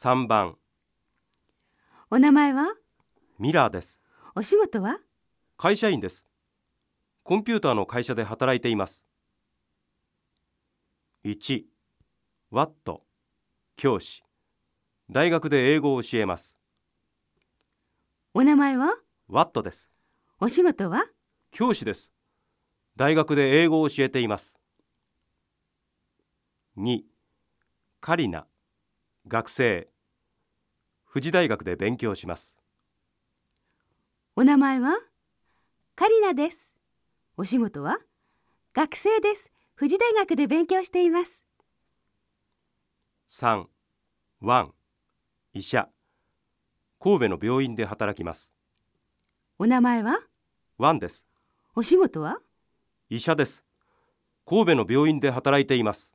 3番。お名前は？ミラーです。お仕事は？会社員です。コンピューターの会社で働いています。1ワット。教師。大学で英語を教えます。お名前は？ワットです。お仕事は？教師です。大学で英語を教えています。2カリナ学生富士大学で勉強します。お名前は？カリナです。お仕事は？学生です。富士大学で勉強しています。3ワン医者神戸の病院で働きます。お名前は？ワンです。お仕事は？医者です。神戸の病院で働いています